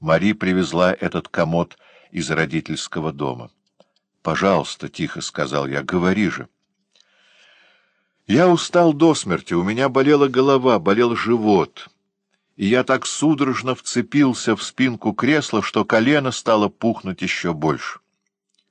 Мари привезла этот комод из родительского дома. — Пожалуйста, — тихо сказал я, — говори же. Я устал до смерти, у меня болела голова, болел живот, и я так судорожно вцепился в спинку кресла, что колено стало пухнуть еще больше.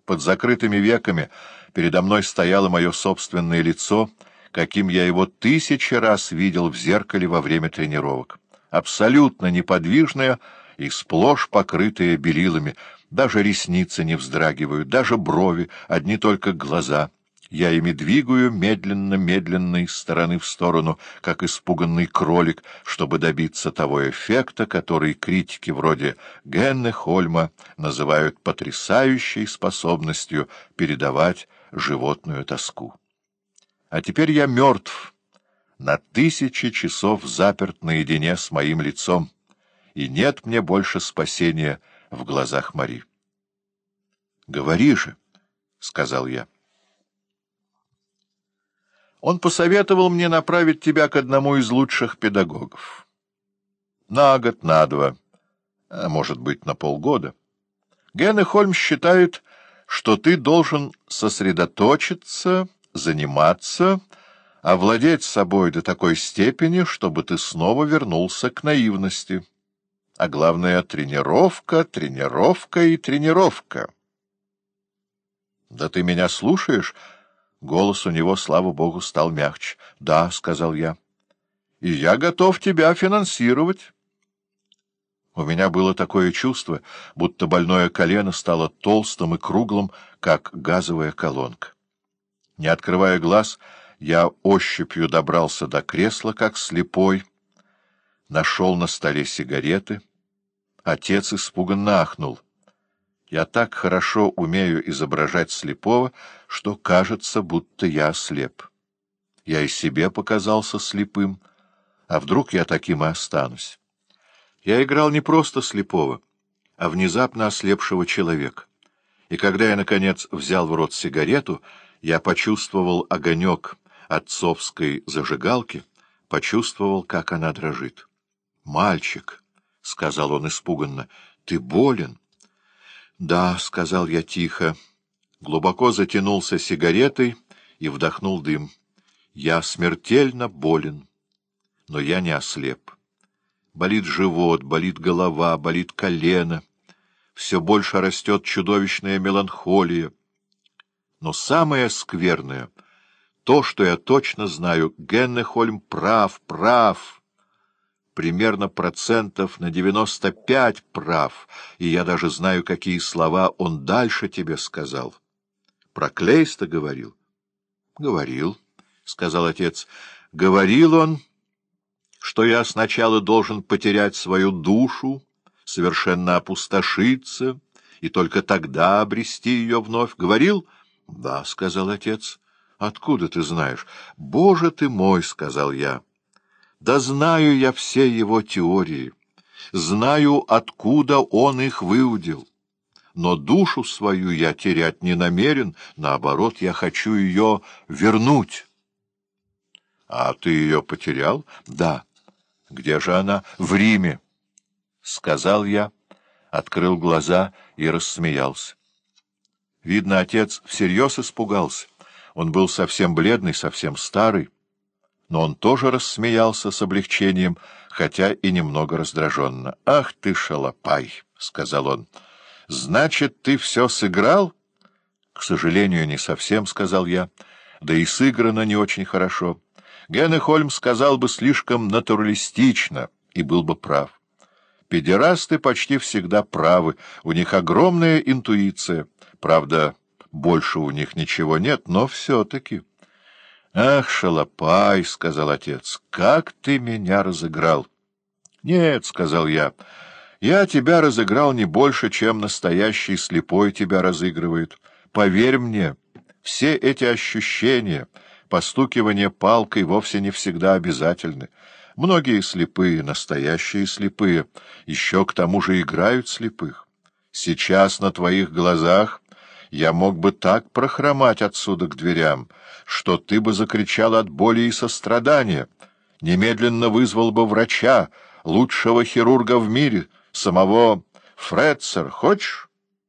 Под закрытыми веками передо мной стояло мое собственное лицо, каким я его тысячи раз видел в зеркале во время тренировок. Абсолютно неподвижное и сплошь покрытое белилами, даже ресницы не вздрагивают, даже брови, одни только глаза — я ими двигаю медленно-медленно из стороны в сторону, как испуганный кролик, чтобы добиться того эффекта, который критики вроде Генне Хольма называют потрясающей способностью передавать животную тоску. А теперь я мертв, на тысячи часов заперт наедине с моим лицом, и нет мне больше спасения в глазах Мари. — Говори же, — сказал я. Он посоветовал мне направить тебя к одному из лучших педагогов. На год, на два, а может быть, на полгода. Генне Хольм считает, что ты должен сосредоточиться, заниматься, овладеть собой до такой степени, чтобы ты снова вернулся к наивности. А главное — тренировка, тренировка и тренировка. — Да ты меня слушаешь? — Голос у него, слава богу, стал мягче. — Да, — сказал я. — И я готов тебя финансировать. У меня было такое чувство, будто больное колено стало толстым и круглым, как газовая колонка. Не открывая глаз, я ощупью добрался до кресла, как слепой, нашел на столе сигареты. Отец испуганно ахнул — я так хорошо умею изображать слепого, что кажется, будто я слеп. Я и себе показался слепым, а вдруг я таким и останусь. Я играл не просто слепого, а внезапно ослепшего человека. И когда я, наконец, взял в рот сигарету, я почувствовал огонек отцовской зажигалки, почувствовал, как она дрожит. — Мальчик, — сказал он испуганно, — ты болен. — Да, — сказал я тихо, глубоко затянулся сигаретой и вдохнул дым. Я смертельно болен, но я не ослеп. Болит живот, болит голова, болит колено. Все больше растет чудовищная меланхолия. Но самое скверное — то, что я точно знаю, Геннехольм прав, прав — примерно процентов на девяносто пять прав, и я даже знаю, какие слова он дальше тебе сказал. Про Клейста говорил? — Говорил, — сказал отец. — Говорил он, что я сначала должен потерять свою душу, совершенно опустошиться, и только тогда обрести ее вновь. Говорил? — Да, — сказал отец. — Откуда ты знаешь? — Боже ты мой, — сказал я. — да знаю я все его теории, знаю, откуда он их выудил. Но душу свою я терять не намерен, наоборот, я хочу ее вернуть. — А ты ее потерял? — Да. — Где же она? — В Риме. — сказал я, открыл глаза и рассмеялся. Видно, отец всерьез испугался. Он был совсем бледный, совсем старый но он тоже рассмеялся с облегчением, хотя и немного раздраженно. — Ах ты, шалопай! — сказал он. — Значит, ты все сыграл? — К сожалению, не совсем, — сказал я. — Да и сыграно не очень хорошо. Геннехольм сказал бы слишком натуралистично и был бы прав. Педерасты почти всегда правы, у них огромная интуиция. Правда, больше у них ничего нет, но все-таки... — Ах, шалопай, — сказал отец, — как ты меня разыграл! — Нет, — сказал я, — я тебя разыграл не больше, чем настоящий слепой тебя разыгрывает. Поверь мне, все эти ощущения, постукивание палкой вовсе не всегда обязательны. Многие слепые, настоящие слепые, еще к тому же играют слепых. Сейчас на твоих глазах я мог бы так прохромать отсюда к дверям, что ты бы закричал от боли и сострадания, немедленно вызвал бы врача, лучшего хирурга в мире, самого Фред, сэр, хочешь?